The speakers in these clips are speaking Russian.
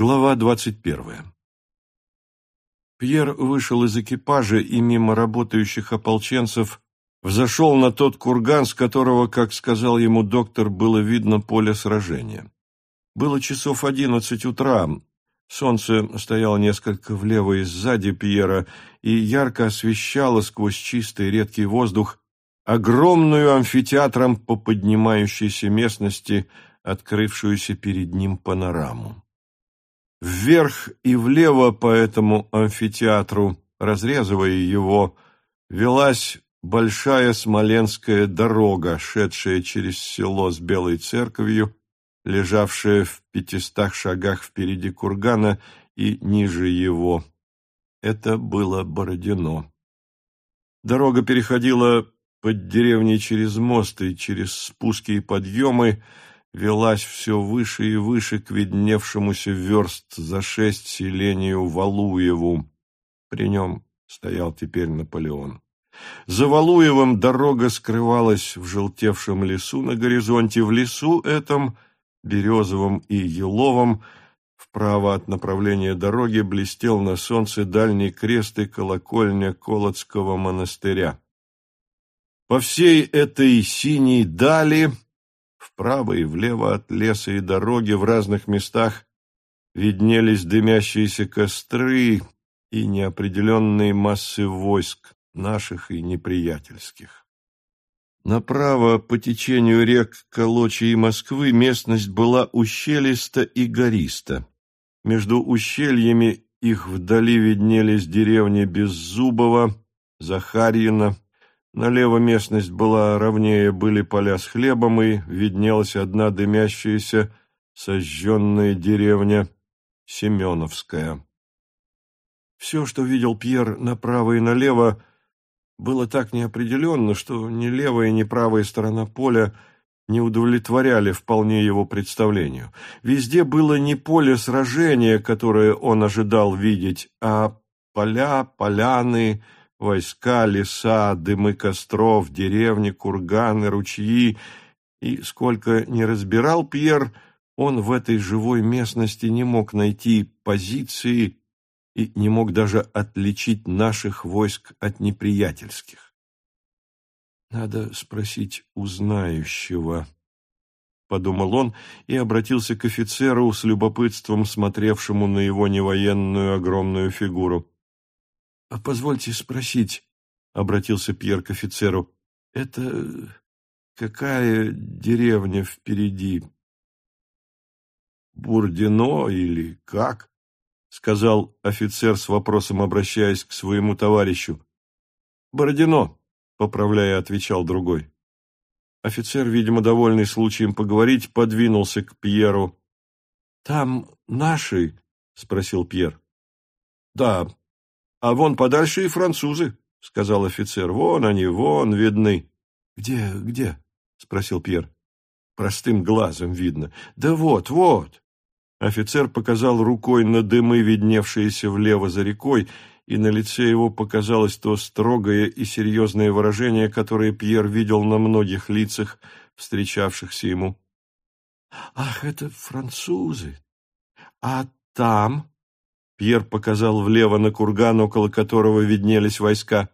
Глава двадцать первая Пьер вышел из экипажа и мимо работающих ополченцев взошел на тот курган, с которого, как сказал ему доктор, было видно поле сражения. Было часов одиннадцать утра, солнце стояло несколько влево и сзади Пьера и ярко освещало сквозь чистый редкий воздух огромную амфитеатром по поднимающейся местности, открывшуюся перед ним панораму. Вверх и влево по этому амфитеатру, разрезывая его, велась большая Смоленская дорога, шедшая через село с Белой церковью, лежавшая в пятистах шагах впереди кургана и ниже его. Это было Бородино. Дорога переходила под деревней через мост и через спуски и подъемы, велась все выше и выше к видневшемуся верст за шесть селению Валуеву. При нем стоял теперь Наполеон. За Валуевым дорога скрывалась в желтевшем лесу на горизонте. В лесу этом, березовом и еловом, вправо от направления дороги блестел на солнце дальний крест и колокольня Колодского монастыря. По всей этой синей дали Вправо и влево от леса и дороги в разных местах виднелись дымящиеся костры и неопределенные массы войск, наших и неприятельских. Направо по течению рек Колочи и Москвы местность была ущелиста и гориста. Между ущельями их вдали виднелись деревни Беззубова, Захарьина, Налево местность была ровнее, были поля с хлебом, и виднелась одна дымящаяся сожженная деревня Семеновская. Все, что видел Пьер направо и налево, было так неопределенно, что ни левая, ни правая сторона поля не удовлетворяли вполне его представлению. Везде было не поле сражения, которое он ожидал видеть, а поля, поляны, Войска, леса, дымы костров, деревни, курганы, ручьи. И сколько не разбирал Пьер, он в этой живой местности не мог найти позиции и не мог даже отличить наших войск от неприятельских. «Надо спросить у знающего», — подумал он и обратился к офицеру с любопытством, смотревшему на его невоенную огромную фигуру. — А позвольте спросить, — обратился Пьер к офицеру, — это какая деревня впереди? — Бурдино или как? — сказал офицер с вопросом, обращаясь к своему товарищу. — Бородино, — поправляя, отвечал другой. Офицер, видимо, довольный случаем поговорить, подвинулся к Пьеру. — Там наши? — спросил Пьер. — Да, а вон подальше и французы, — сказал офицер. — Вон они, вон видны. — Где, где? — спросил Пьер. — Простым глазом видно. — Да вот, вот. Офицер показал рукой на дымы, видневшиеся влево за рекой, и на лице его показалось то строгое и серьезное выражение, которое Пьер видел на многих лицах, встречавшихся ему. — Ах, это французы! А там? Пьер показал влево на курган, около которого виднелись войска.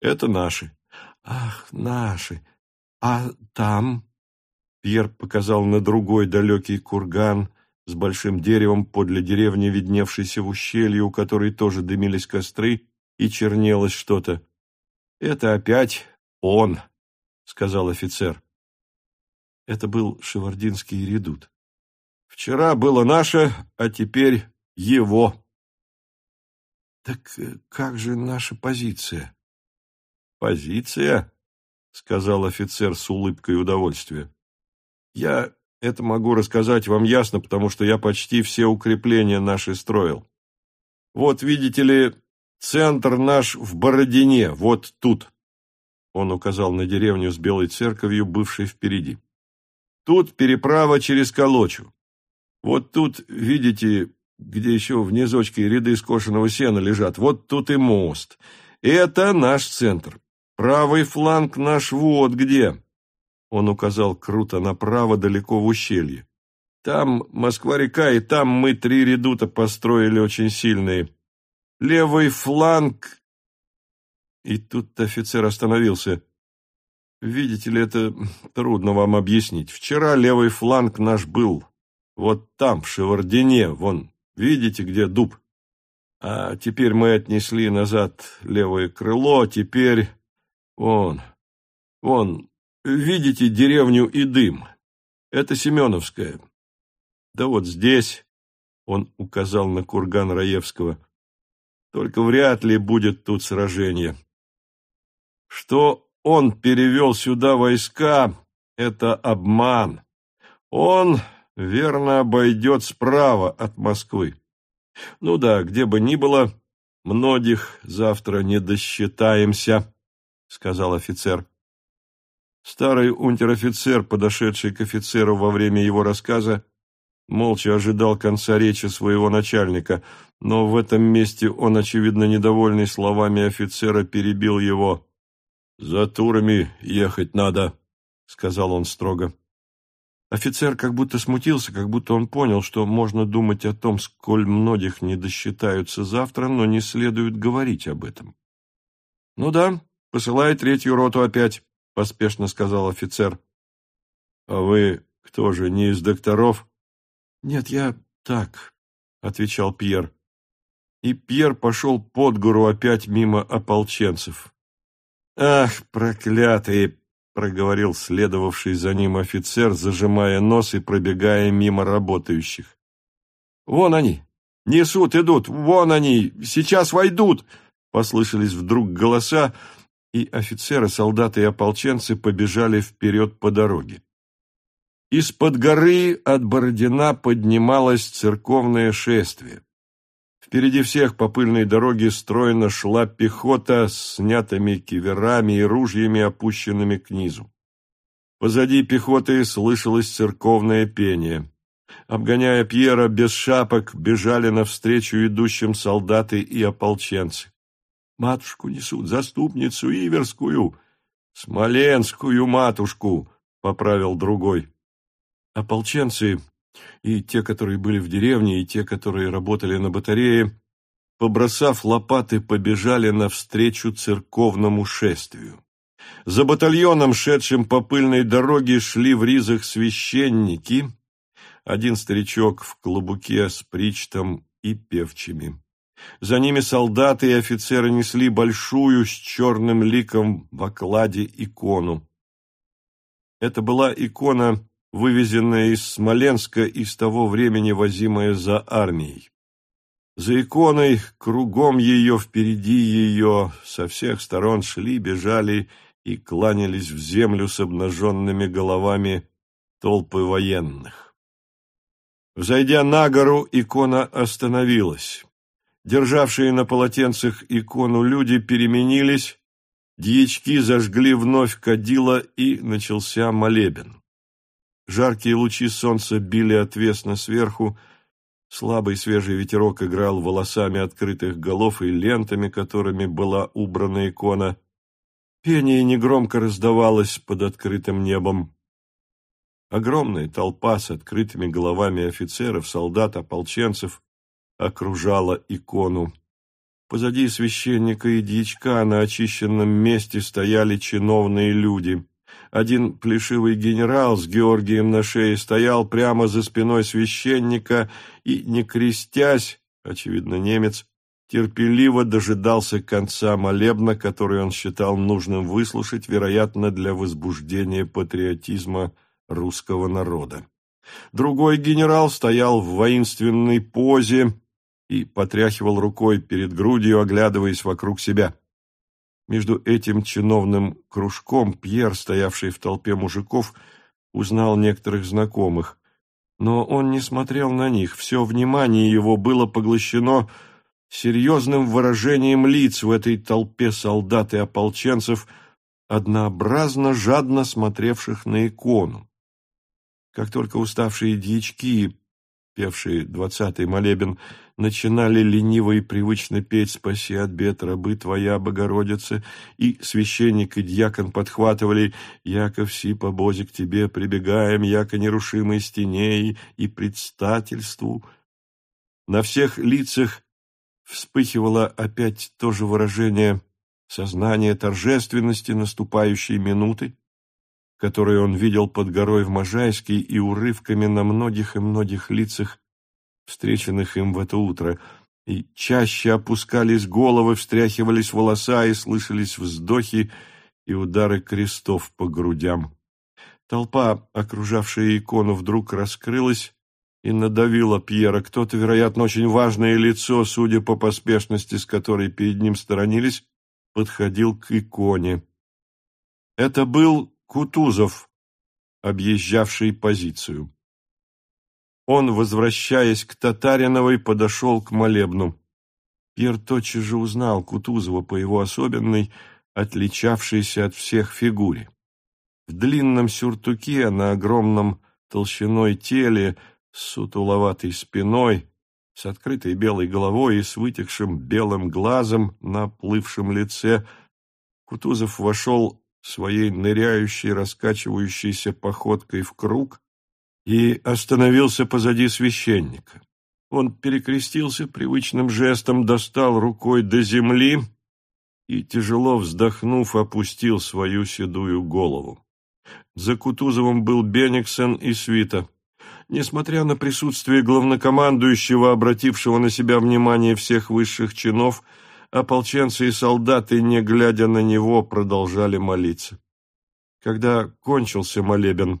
«Это наши». «Ах, наши! А там?» Пьер показал на другой далекий курган с большим деревом подле деревни, видневшейся в ущелье, у которой тоже дымились костры и чернелось что-то. «Это опять он», — сказал офицер. Это был шевардинский редут. «Вчера было наше, а теперь его. Так э, как же наша позиция? Позиция? Сказал офицер с улыбкой удовольствия. Я это могу рассказать вам ясно, потому что я почти все укрепления наши строил. Вот, видите ли, центр наш в Бородине, вот тут. Он указал на деревню с белой церковью, бывшей впереди. Тут переправа через Колочу. Вот тут, видите, где еще в низочке ряды скошенного сена лежат, вот тут и мост. Это наш центр. Правый фланг наш вот где. Он указал круто направо, далеко в ущелье. Там Москва-река, и там мы три редута построили очень сильные. Левый фланг...» И тут офицер остановился. «Видите ли, это трудно вам объяснить. Вчера левый фланг наш был вот там, в Шевардине, вон, видите, где дуб? А теперь мы отнесли назад левое крыло, теперь... Вон, вон, видите деревню и дым? Это Семеновская. Да вот здесь, он указал на курган Раевского, только вряд ли будет тут сражение. Что он перевел сюда войска, это обман. Он верно обойдет справа от Москвы. Ну да, где бы ни было, многих завтра не досчитаемся, — сказал офицер. Старый унтер-офицер, подошедший к офицеру во время его рассказа, молча ожидал конца речи своего начальника, но в этом месте он, очевидно, недовольный словами офицера, перебил его. «За турами ехать надо», — сказал он строго. Офицер как будто смутился, как будто он понял, что можно думать о том, сколь многих не досчитаются завтра, но не следует говорить об этом. — Ну да, посылай третью роту опять, — поспешно сказал офицер. — А вы кто же, не из докторов? — Нет, я так, — отвечал Пьер. И Пьер пошел под гору опять мимо ополченцев. «Ах, проклятые проговорил следовавший за ним офицер, зажимая нос и пробегая мимо работающих. «Вон они! Несут, идут! Вон они! Сейчас войдут!» Послышались вдруг голоса, и офицеры, солдаты и ополченцы побежали вперед по дороге. Из-под горы от Бородина поднималось церковное шествие. Впереди всех по пыльной дороге стройно шла пехота с снятыми киверами и ружьями, опущенными к низу. Позади пехоты слышалось церковное пение. Обгоняя Пьера без шапок, бежали навстречу идущим солдаты и ополченцы. «Матушку несут, заступницу Иверскую, Смоленскую матушку», — поправил другой. Ополченцы и те, которые были в деревне, и те, которые работали на батарее, побросав лопаты, побежали навстречу церковному шествию. За батальоном, шедшим по пыльной дороге, шли в ризах священники, один старичок в клобуке с причтом и певчими. За ними солдаты и офицеры несли большую с черным ликом в окладе икону. Это была икона вывезенная из Смоленска и с того времени возимая за армией. За иконой, кругом ее, впереди ее, со всех сторон шли, бежали и кланялись в землю с обнаженными головами толпы военных. Взойдя на гору, икона остановилась. Державшие на полотенцах икону люди переменились, дьячки зажгли вновь кадила, и начался молебен. Жаркие лучи солнца били отвесно сверху, слабый свежий ветерок играл волосами открытых голов и лентами, которыми была убрана икона. Пение негромко раздавалось под открытым небом. Огромная толпа с открытыми головами офицеров, солдат, ополченцев окружала икону. Позади священника и дьячка на очищенном месте стояли чиновные люди. Один плешивый генерал с Георгием на шее стоял прямо за спиной священника и, не крестясь, очевидно, немец, терпеливо дожидался конца молебна, который он считал нужным выслушать, вероятно, для возбуждения патриотизма русского народа. Другой генерал стоял в воинственной позе и потряхивал рукой перед грудью, оглядываясь вокруг себя. Между этим чиновным кружком Пьер, стоявший в толпе мужиков, узнал некоторых знакомых. Но он не смотрел на них, все внимание его было поглощено серьезным выражением лиц в этой толпе солдат и ополченцев, однообразно жадно смотревших на икону. Как только уставшие дьячки певшие двадцатый молебен, начинали лениво и привычно петь «Спаси от бед, рабы Твоя, Богородица», и священник и дьякон подхватывали «Яко все по Бозе к Тебе прибегаем, яко нерушимой стене и предстательству». На всех лицах вспыхивало опять то же выражение сознания торжественности наступающей минуты, которое он видел под горой в Можайске и урывками на многих и многих лицах, встреченных им в это утро, и чаще опускались головы, встряхивались волоса и слышались вздохи и удары крестов по грудям. Толпа, окружавшая икону, вдруг раскрылась и надавила Пьера. Кто-то, вероятно, очень важное лицо, судя по поспешности, с которой перед ним сторонились, подходил к иконе. Это был Кутузов, объезжавший позицию. Он, возвращаясь к Татариновой, подошел к молебну. Пьер тотчас же узнал Кутузова по его особенной, отличавшейся от всех фигуре. В длинном сюртуке, на огромном толщиной теле, с сутуловатой спиной, с открытой белой головой и с вытекшим белым глазом на плывшем лице, Кутузов вошел своей ныряющей, раскачивающейся походкой в круг и остановился позади священника. Он перекрестился привычным жестом, достал рукой до земли и, тяжело вздохнув, опустил свою седую голову. За Кутузовым был Бениксон и Свита. Несмотря на присутствие главнокомандующего, обратившего на себя внимание всех высших чинов, ополченцы и солдаты, не глядя на него, продолжали молиться. Когда кончился молебен,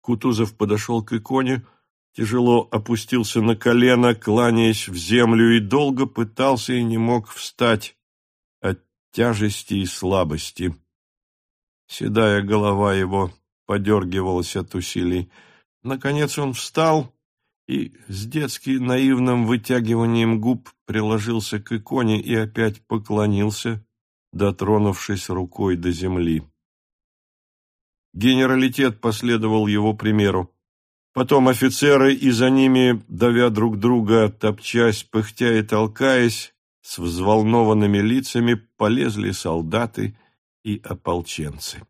Кутузов подошел к иконе, тяжело опустился на колено, кланяясь в землю, и долго пытался и не мог встать от тяжести и слабости. Седая голова его подергивалась от усилий. Наконец он встал и с детски наивным вытягиванием губ приложился к иконе и опять поклонился, дотронувшись рукой до земли. Генералитет последовал его примеру. Потом офицеры и за ними, давя друг друга, топчась, пыхтя и толкаясь, с взволнованными лицами полезли солдаты и ополченцы.